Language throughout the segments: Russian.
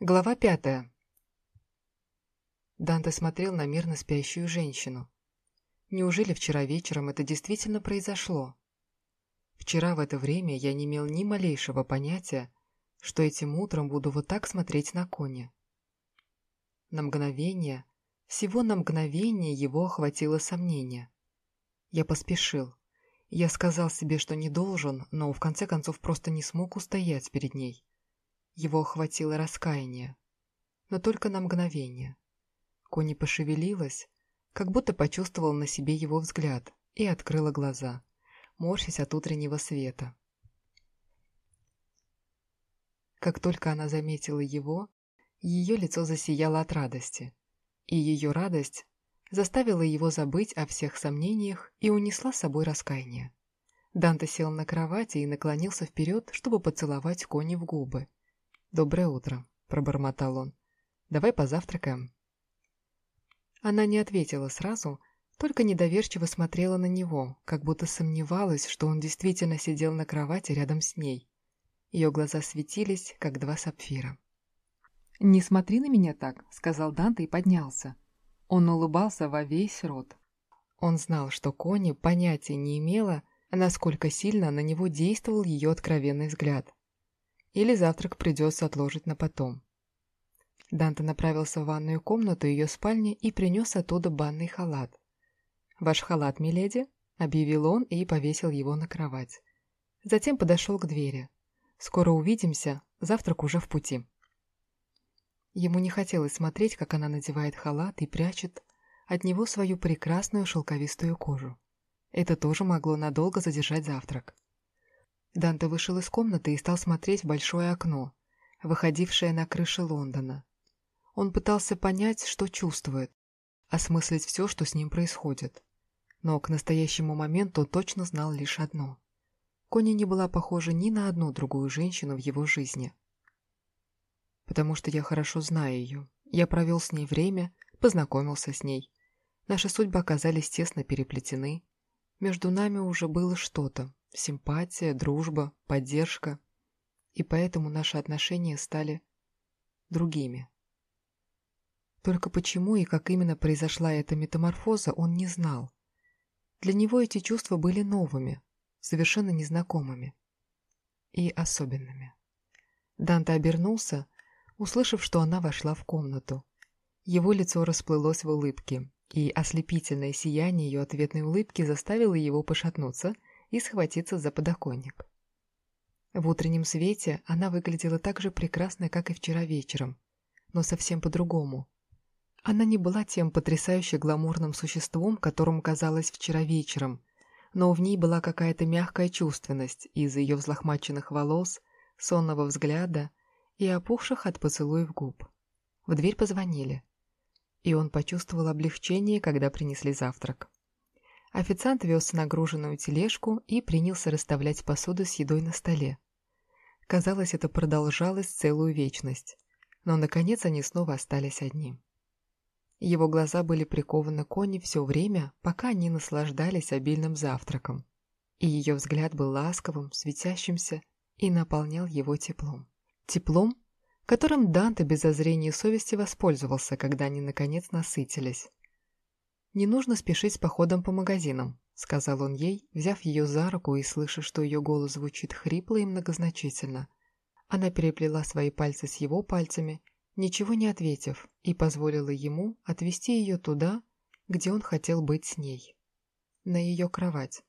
Глава пятая. Данте смотрел на мирно спящую женщину. Неужели вчера вечером это действительно произошло? Вчера в это время я не имел ни малейшего понятия, что этим утром буду вот так смотреть на коня. На мгновение, всего на мгновение его охватило сомнение. Я поспешил. Я сказал себе, что не должен, но в конце концов просто не смог устоять перед ней. Его охватило раскаяние. Но только на мгновение. Кони пошевелилась, как будто почувствовала на себе его взгляд, и открыла глаза, морщась от утреннего света. Как только она заметила его, ее лицо засияло от радости, и ее радость заставила его забыть о всех сомнениях и унесла с собой раскаяние. Данте сел на кровати и наклонился вперед, чтобы поцеловать Кони в губы. «Доброе утро», — пробормотал он. «Давай позавтракаем». Она не ответила сразу, только недоверчиво смотрела на него, как будто сомневалась, что он действительно сидел на кровати рядом с ней. Ее глаза светились, как два сапфира. «Не смотри на меня так», — сказал Данте и поднялся. Он улыбался во весь рот. Он знал, что Кони понятия не имела, насколько сильно на него действовал ее откровенный взгляд. Или завтрак придется отложить на потом. Данте направился в ванную комнату ее спальни и принес оттуда банный халат. «Ваш халат, миледи?» — объявил он и повесил его на кровать. Затем подошел к двери. «Скоро увидимся, завтрак уже в пути». Ему не хотелось смотреть, как она надевает халат и прячет от него свою прекрасную шелковистую кожу. Это тоже могло надолго задержать завтрак. Данте вышел из комнаты и стал смотреть в большое окно, выходившее на крышу Лондона. Он пытался понять, что чувствует, осмыслить все, что с ним происходит. Но к настоящему моменту точно знал лишь одно. Кони не была похожа ни на одну другую женщину в его жизни. Потому что я хорошо знаю ее. Я провел с ней время, познакомился с ней. Наши судьбы оказались тесно переплетены. Между нами уже было что-то, симпатия, дружба, поддержка. И поэтому наши отношения стали другими. Только почему и как именно произошла эта метаморфоза, он не знал. Для него эти чувства были новыми, совершенно незнакомыми и особенными. Данте обернулся, услышав, что она вошла в комнату. Его лицо расплылось в улыбке, и ослепительное сияние ее ответной улыбки заставило его пошатнуться и схватиться за подоконник. В утреннем свете она выглядела так же прекрасно, как и вчера вечером, но совсем по-другому. Она не была тем потрясающе гламурным существом, которым казалась вчера вечером, но в ней была какая-то мягкая чувственность из ее взлохмаченных волос, сонного взгляда и опухших от поцелуев губ. В дверь позвонили, и он почувствовал облегчение, когда принесли завтрак. Официант вез нагруженную тележку и принялся расставлять посуду с едой на столе. Казалось, это продолжалось целую вечность, но, наконец, они снова остались одни. Его глаза были прикованы к Кони все время, пока они наслаждались обильным завтраком, и ее взгляд был ласковым, светящимся и наполнял его теплом. Теплом, которым Данте без зазрения совести воспользовался, когда они наконец насытились. «Не нужно спешить с походом по магазинам», — сказал он ей, взяв ее за руку и слыша, что ее голос звучит хрипло и многозначительно. Она переплела свои пальцы с его пальцами, ничего не ответив, и позволила ему отвести ее туда, где он хотел быть с ней. На ее кровать,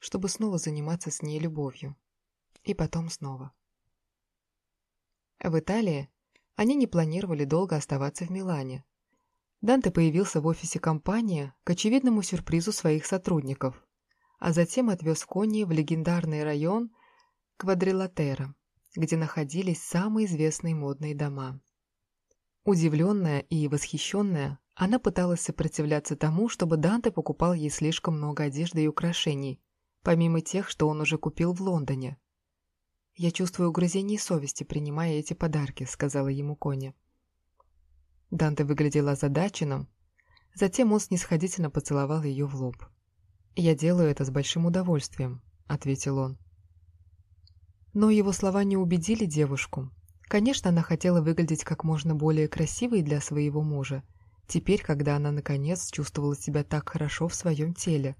чтобы снова заниматься с ней любовью. И потом снова. В Италии они не планировали долго оставаться в Милане, Данте появился в офисе компании к очевидному сюрпризу своих сотрудников, а затем отвез Кони в легендарный район Квадрилатера, где находились самые известные модные дома. Удивленная и восхищенная, она пыталась сопротивляться тому, чтобы Данте покупал ей слишком много одежды и украшений, помимо тех, что он уже купил в Лондоне. «Я чувствую угрызение совести, принимая эти подарки», — сказала ему Кони. Данте выглядел озадаченным. Затем он снисходительно поцеловал ее в лоб. «Я делаю это с большим удовольствием», — ответил он. Но его слова не убедили девушку. Конечно, она хотела выглядеть как можно более красивой для своего мужа, теперь, когда она наконец чувствовала себя так хорошо в своем теле.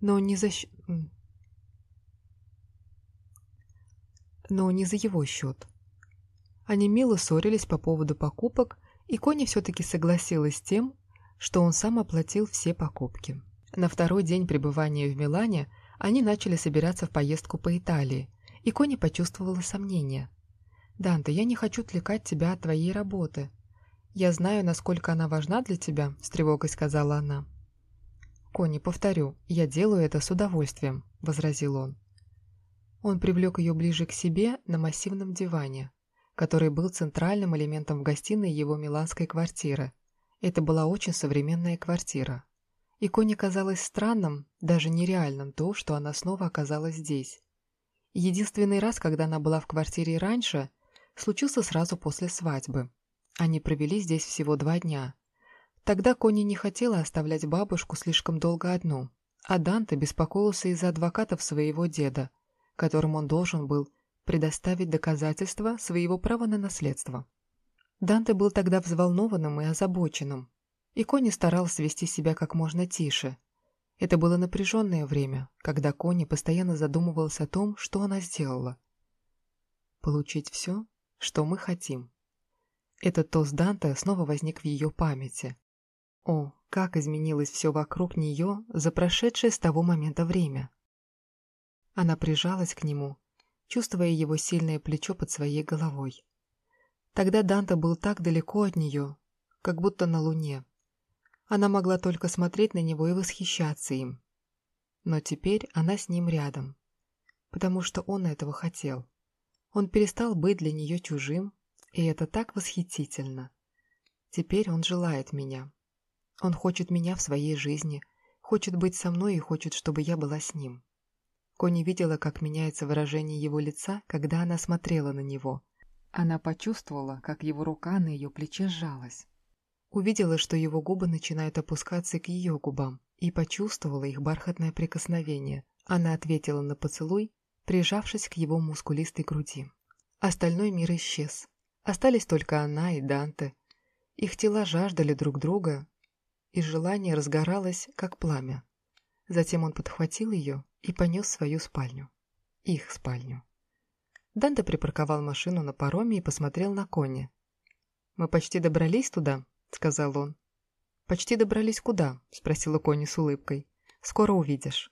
Но не за... Но не за его счет. Они мило ссорились по поводу покупок, и Кони все-таки согласилась с тем, что он сам оплатил все покупки. На второй день пребывания в Милане они начали собираться в поездку по Италии, и Кони почувствовала сомнение. «Данте, я не хочу отвлекать тебя от твоей работы. Я знаю, насколько она важна для тебя», — с тревогой сказала она. «Кони, повторю, я делаю это с удовольствием», — возразил он. Он привлек ее ближе к себе на массивном диване, который был центральным элементом в гостиной его миланской квартиры. Это была очень современная квартира. И Коне казалось странным, даже нереальным то, что она снова оказалась здесь. Единственный раз, когда она была в квартире раньше, случился сразу после свадьбы. Они провели здесь всего два дня. Тогда Кони не хотела оставлять бабушку слишком долго одну, а Данте беспокоился из-за адвокатов своего деда, которым он должен был предоставить доказательства своего права на наследство. Данте был тогда взволнованным и озабоченным, и Кони старался вести себя как можно тише. Это было напряженное время, когда Кони постоянно задумывался о том, что она сделала. Получить все, что мы хотим. Этот тост Данте снова возник в ее памяти. О, как изменилось все вокруг нее за прошедшее с того момента время. Она прижалась к нему, чувствуя его сильное плечо под своей головой. Тогда Данта был так далеко от нее, как будто на луне. Она могла только смотреть на него и восхищаться им. Но теперь она с ним рядом, потому что он этого хотел. Он перестал быть для нее чужим, и это так восхитительно. Теперь он желает меня. Он хочет меня в своей жизни, хочет быть со мной и хочет, чтобы я была с ним. Кони видела, как меняется выражение его лица, когда она смотрела на него. Она почувствовала, как его рука на ее плече сжалась. Увидела, что его губы начинают опускаться к ее губам, и почувствовала их бархатное прикосновение. Она ответила на поцелуй, прижавшись к его мускулистой груди. Остальной мир исчез. Остались только она и Данте. Их тела жаждали друг друга, и желание разгоралось, как пламя. Затем он подхватил ее и понес свою спальню. Их спальню. Данте припарковал машину на пароме и посмотрел на кони. «Мы почти добрались туда», — сказал он. «Почти добрались куда?» — спросила Кони с улыбкой. «Скоро увидишь».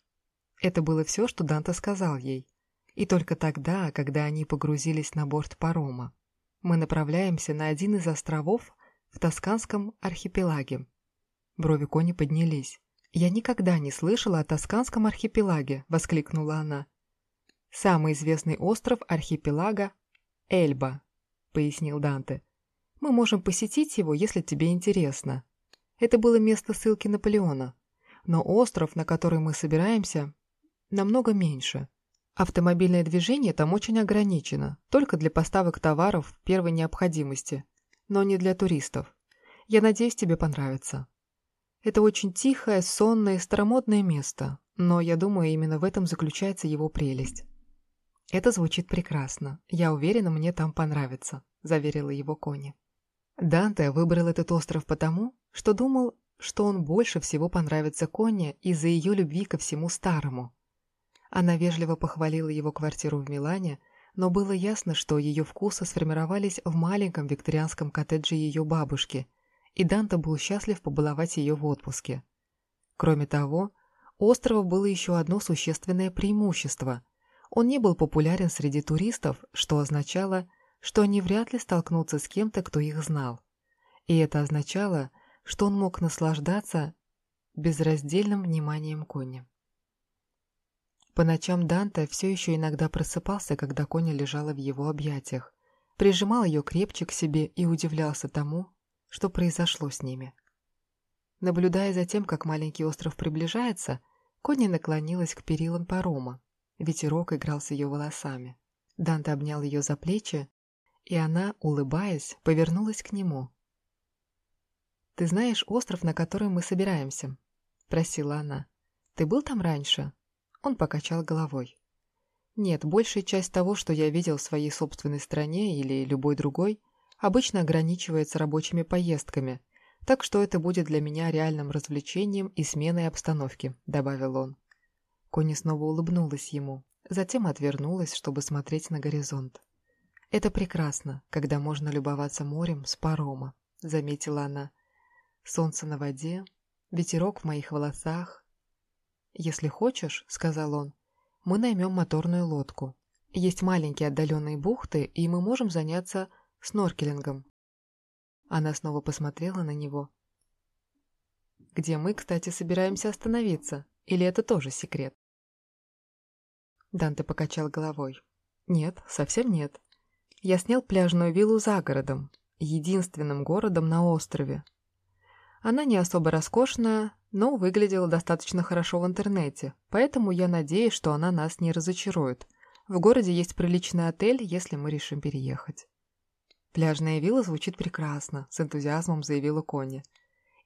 Это было все, что Данте сказал ей. И только тогда, когда они погрузились на борт парома. Мы направляемся на один из островов в Тосканском архипелаге. Брови Кони поднялись. «Я никогда не слышала о Тосканском архипелаге», — воскликнула она. «Самый известный остров архипелага — Эльба», — пояснил Данте. «Мы можем посетить его, если тебе интересно. Это было место ссылки Наполеона. Но остров, на который мы собираемся, намного меньше. Автомобильное движение там очень ограничено, только для поставок товаров первой необходимости, но не для туристов. Я надеюсь, тебе понравится». Это очень тихое, сонное, старомодное место, но я думаю, именно в этом заключается его прелесть. «Это звучит прекрасно. Я уверена, мне там понравится», — заверила его Кони. Данте выбрал этот остров потому, что думал, что он больше всего понравится Коне из-за ее любви ко всему старому. Она вежливо похвалила его квартиру в Милане, но было ясно, что ее вкусы сформировались в маленьком викторианском коттедже ее бабушки — и Данте был счастлив побаловать ее в отпуске. Кроме того, у острова было еще одно существенное преимущество. Он не был популярен среди туристов, что означало, что они вряд ли столкнутся с кем-то, кто их знал. И это означало, что он мог наслаждаться безраздельным вниманием Кони. По ночам Данте все еще иногда просыпался, когда Коня лежала в его объятиях, прижимал ее крепче к себе и удивлялся тому, что произошло с ними. Наблюдая за тем, как маленький остров приближается, Конни наклонилась к перилам парома. Ветерок играл с ее волосами. Данте обнял ее за плечи, и она, улыбаясь, повернулась к нему. «Ты знаешь остров, на который мы собираемся?» — просила она. «Ты был там раньше?» Он покачал головой. Нет, большая часть того, что я видел в своей собственной стране или любой другой, обычно ограничивается рабочими поездками, так что это будет для меня реальным развлечением и сменой обстановки», — добавил он. Кони снова улыбнулась ему, затем отвернулась, чтобы смотреть на горизонт. «Это прекрасно, когда можно любоваться морем с парома», — заметила она. «Солнце на воде, ветерок в моих волосах». «Если хочешь», — сказал он, — «мы наймем моторную лодку. Есть маленькие отдаленные бухты, и мы можем заняться сноркелингом». Она снова посмотрела на него. «Где мы, кстати, собираемся остановиться? Или это тоже секрет?» Данте покачал головой. «Нет, совсем нет. Я снял пляжную виллу за городом, единственным городом на острове. Она не особо роскошная, но выглядела достаточно хорошо в интернете, поэтому я надеюсь, что она нас не разочарует. В городе есть приличный отель, если мы решим переехать. «Пляжная вилла звучит прекрасно», — с энтузиазмом заявила Конни.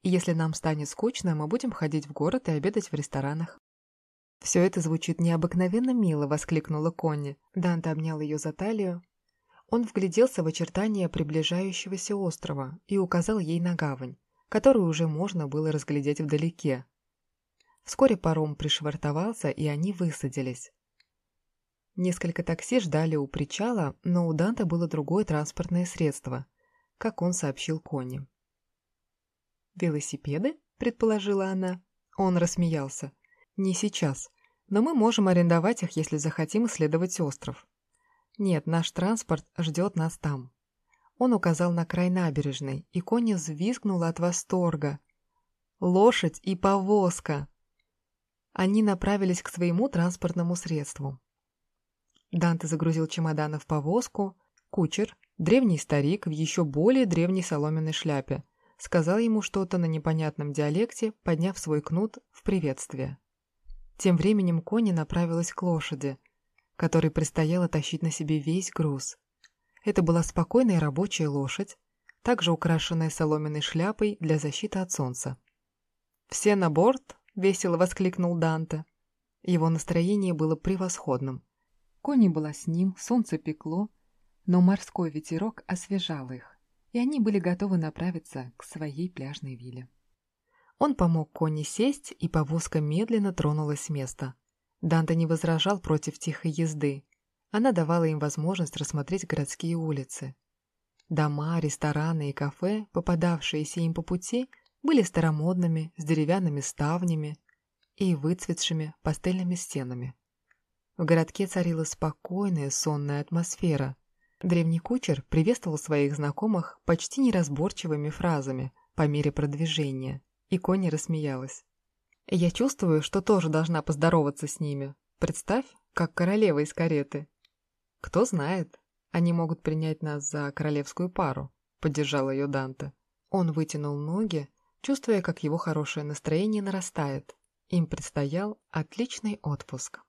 «И если нам станет скучно, мы будем ходить в город и обедать в ресторанах». «Все это звучит необыкновенно мило», — воскликнула Конни. Данте обнял ее за талию, он вгляделся в очертания приближающегося острова и указал ей на гавань, которую уже можно было разглядеть вдалеке. Вскоре паром пришвартовался, и они высадились. Несколько такси ждали у причала, но у Данта было другое транспортное средство, как он сообщил Кони. «Велосипеды?» — предположила она. Он рассмеялся. «Не сейчас, но мы можем арендовать их, если захотим исследовать остров. «Нет, наш транспорт ждет нас там». Он указал на край набережной, и Конни взвизгнула от восторга. «Лошадь и повозка!» Они направились к своему транспортному средству. Данте загрузил чемоданы в повозку. Кучер, древний старик в еще более древней соломенной шляпе, сказал ему что-то на непонятном диалекте, подняв свой кнут в приветствие. Тем временем Конни направилась к лошади, которой предстояло тащить на себе весь груз. Это была спокойная рабочая лошадь, также украшенная соломенной шляпой для защиты от солнца. «Все на борт!» — весело воскликнул Данте. Его настроение было превосходным. Кони была с ним, солнце пекло, но морской ветерок освежал их, и они были готовы направиться к своей пляжной вилле. Он помог Кони сесть, и повозка медленно тронулась с места. Данте не возражал против тихой езды. Она давала им возможность рассмотреть городские улицы. Дома, рестораны и кафе, попадавшиеся им по пути, были старомодными, с деревянными ставнями и выцветшими пастельными стенами. В городке царила спокойная, сонная атмосфера. Древний кучер приветствовал своих знакомых почти неразборчивыми фразами по мере продвижения, и Конни рассмеялась. Я чувствую, что тоже должна поздороваться с ними. Представь, как королева из кареты. Кто знает, они могут принять нас за королевскую пару, поддержал ее Данте. Он вытянул ноги, чувствуя, как его хорошее настроение нарастает. Им предстоял отличный отпуск.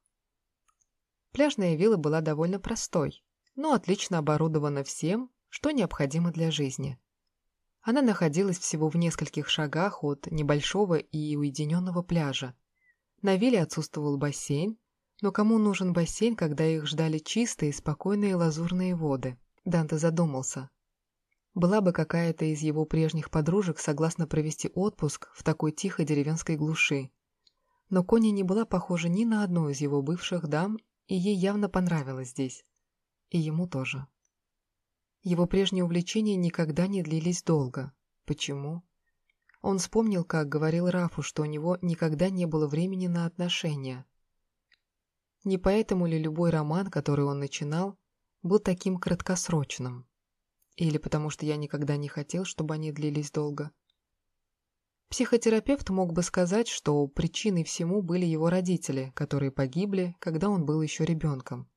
Пляжная вилла была довольно простой, но отлично оборудована всем, что необходимо для жизни. Она находилась всего в нескольких шагах от небольшого и уединенного пляжа. На вилле отсутствовал бассейн, но кому нужен бассейн, когда их ждали чистые, спокойные лазурные воды? Данте задумался. Была бы какая-то из его прежних подружек согласна провести отпуск в такой тихой деревенской глуши. Но Коня не была похожа ни на одну из его бывших дам, и ей явно понравилось здесь. И ему тоже. Его прежние увлечения никогда не длились долго. Почему? Он вспомнил, как говорил Рафу, что у него никогда не было времени на отношения. Не поэтому ли любой роман, который он начинал, был таким краткосрочным? Или потому что я никогда не хотел, чтобы они длились долго? Психотерапевт мог бы сказать, что причиной всему были его родители, которые погибли, когда он был еще ребенком.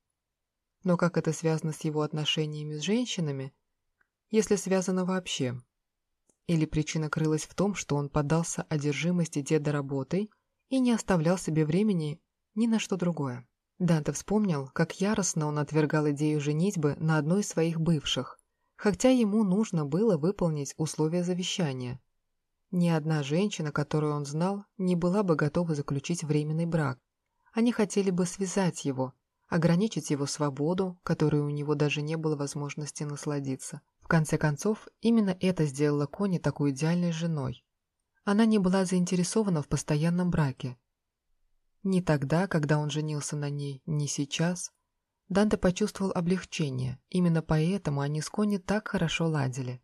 Но как это связано с его отношениями с женщинами, если связано вообще? Или причина крылась в том, что он поддался одержимости деда работой и не оставлял себе времени ни на что другое? Данте вспомнил, как яростно он отвергал идею женитьбы на одной из своих бывших, хотя ему нужно было выполнить условия завещания. Ни одна женщина, которую он знал, не была бы готова заключить временный брак. Они хотели бы связать его, ограничить его свободу, которой у него даже не было возможности насладиться. В конце концов, именно это сделало Кони такой идеальной женой. Она не была заинтересована в постоянном браке. Ни тогда, когда он женился на ней, ни сейчас. Данте почувствовал облегчение, именно поэтому они с Кони так хорошо ладили.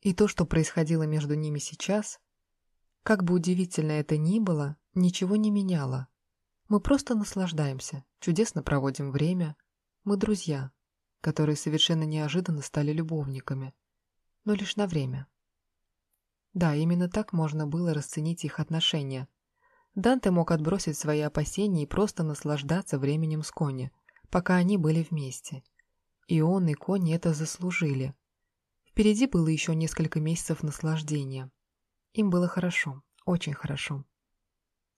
И то, что происходило между ними сейчас, как бы удивительно это ни было, ничего не меняло. Мы просто наслаждаемся, чудесно проводим время. Мы друзья, которые совершенно неожиданно стали любовниками, но лишь на время. Да, именно так можно было расценить их отношения. Данте мог отбросить свои опасения и просто наслаждаться временем с Кони, пока они были вместе. И он, и Кони это заслужили. Впереди было еще несколько месяцев наслаждения. Им было хорошо, очень хорошо.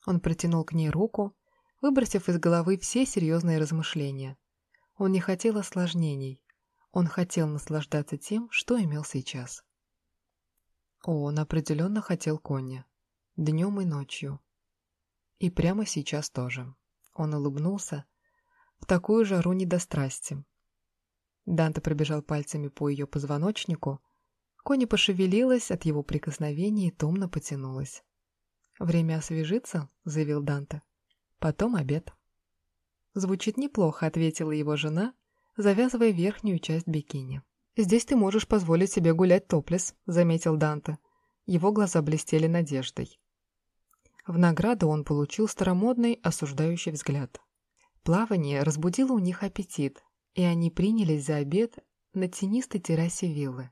Он протянул к ней руку, выбросив из головы все серьезные размышления. Он не хотел осложнений. Он хотел наслаждаться тем, что имел сейчас. О, он определенно хотел Конни. Днем и ночью. И прямо сейчас тоже. Он улыбнулся. В такую жару не до страсти. Данте пробежал пальцами по ее позвоночнику. Конни пошевелилась от его прикосновения и томно потянулась. «Время освежиться», — заявил Данте. «Потом обед». «Звучит неплохо», — ответила его жена, завязывая верхнюю часть бикини. «Здесь ты можешь позволить себе гулять топлес», — заметил Данте. Его глаза блестели надеждой. В награду он получил старомодный, осуждающий взгляд. Плавание разбудило у них аппетит, и они принялись за обед на тенистой террасе виллы.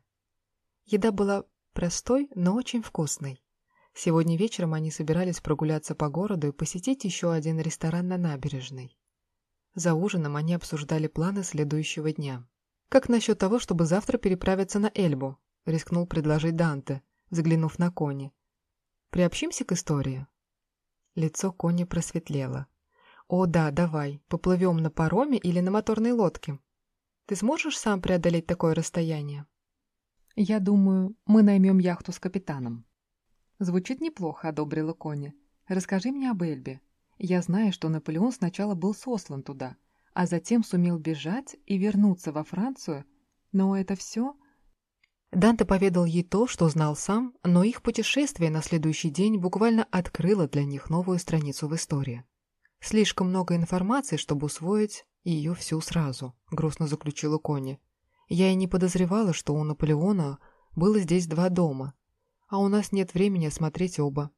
Еда была простой, но очень вкусной. Сегодня вечером они собирались прогуляться по городу и посетить еще один ресторан на набережной. За ужином они обсуждали планы следующего дня. «Как насчет того, чтобы завтра переправиться на Эльбу?» — рискнул предложить Данте, заглянув на Кони. «Приобщимся к истории?» Лицо Кони просветлело. «О, да, давай, поплывем на пароме или на моторной лодке. Ты сможешь сам преодолеть такое расстояние?» «Я думаю, мы наймем яхту с капитаном». «Звучит неплохо», — одобрила Кони. «Расскажи мне об Эльбе. Я знаю, что Наполеон сначала был сослан туда, а затем сумел бежать и вернуться во Францию, но это все... Данте поведал ей то, что знал сам, но их путешествие на следующий день буквально открыло для них новую страницу в истории. Слишком много информации, чтобы усвоить ее всю сразу, грустно заключила Кони. Я и не подозревала, что у Наполеона было здесь два дома, а у нас нет времени осмотреть оба.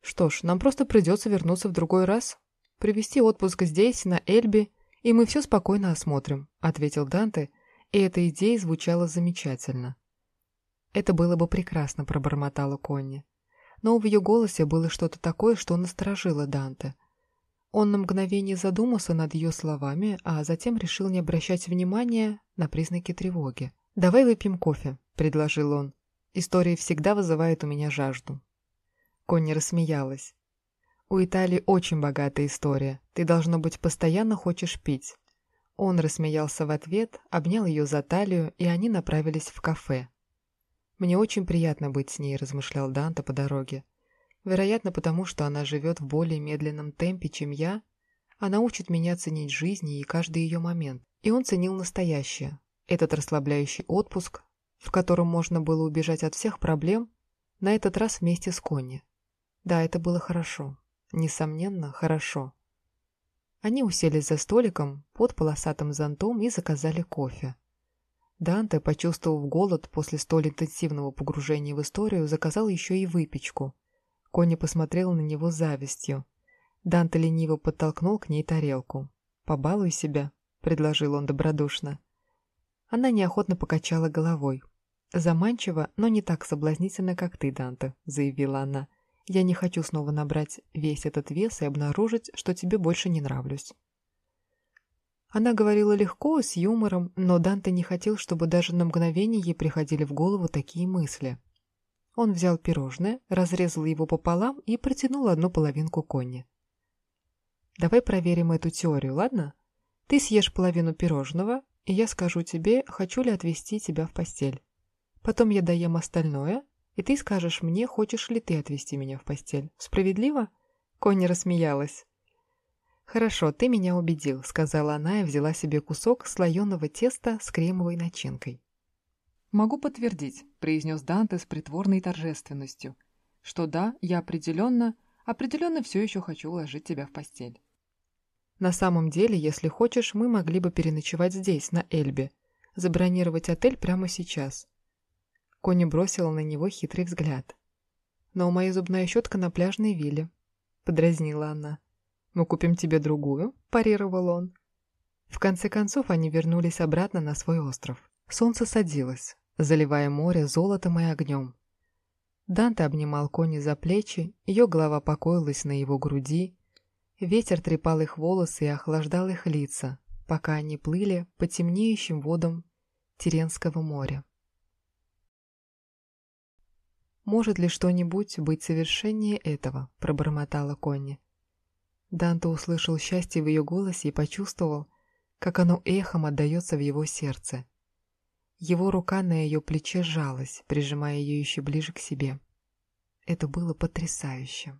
Что ж, нам просто придется вернуться в другой раз, привести отпуск здесь, на Эльбе, и мы все спокойно осмотрим», — ответил Данте, и эта идея звучала замечательно. «Это было бы прекрасно», — пробормотала Конни. Но в ее голосе было что-то такое, что насторожило Данте. Он на мгновение задумался над ее словами, а затем решил не обращать внимания на признаки тревоги. «Давай выпьем кофе», — предложил он. «История всегда вызывает у меня жажду». Конни рассмеялась. «У Италии очень богатая история. Ты, должно быть, постоянно хочешь пить». Он рассмеялся в ответ, обнял ее за талию, и они направились в кафе. «Мне очень приятно быть с ней», — размышлял Данте по дороге. «Вероятно, потому что она живет в более медленном темпе, чем я. Она учит меня ценить жизнь и каждый ее момент. И он ценил настоящее. Этот расслабляющий отпуск, в котором можно было убежать от всех проблем, на этот раз вместе с Конни. Да, это было хорошо. Несомненно, хорошо. Они уселись за столиком под полосатым зонтом и заказали кофе. Данте, почувствовав голод после столь интенсивного погружения в историю, заказал еще и выпечку. Конни посмотрел на него завистью. Данте лениво подтолкнул к ней тарелку. «Побалуй себя», — предложил он добродушно. Она неохотно покачала головой. «Заманчиво, но не так соблазнительно, как ты, Данте», — заявила она. Я не хочу снова набрать весь этот вес и обнаружить, что тебе больше не нравлюсь. Она говорила легко, с юмором, но Данте не хотел, чтобы даже на мгновение ей приходили в голову такие мысли. Он взял пирожное, разрезал его пополам и протянул одну половинку Конни. «Давай проверим эту теорию, ладно? Ты съешь половину пирожного, и я скажу тебе, хочу ли отвезти тебя в постель. Потом я доем остальное, и ты скажешь мне, хочешь ли ты отвезти меня в постель. Справедливо?» Конни рассмеялась. «Хорошо, ты меня убедил», — сказала она и взяла себе кусок слоеного теста с кремовой начинкой. «Могу подтвердить», — произнес Данте с притворной торжественностью, «что да, я определенно, определенно все еще хочу уложить тебя в постель». «На самом деле, если хочешь, мы могли бы переночевать здесь, на Эльбе, забронировать отель прямо сейчас». Кони бросила на него хитрый взгляд. «Но моей зубная щетка на пляжной вилле», — подразнила она. «Мы купим тебе другую», — парировал он. В конце концов они вернулись обратно на свой остров. Солнце садилось, заливая море золотом и огнем. Данте обнимал Кони за плечи, ее голова покоилась на его груди, ветер трепал их волосы и охлаждал их лица, пока они плыли по темнеющим водам Теренского моря. «Может ли что-нибудь быть совершеннее этого?» – пробормотала Конни. Данте услышал счастье в ее голосе и почувствовал, как оно эхом отдается в его сердце. Его рука на ее плече сжалась, прижимая ее еще ближе к себе. Это было потрясающе.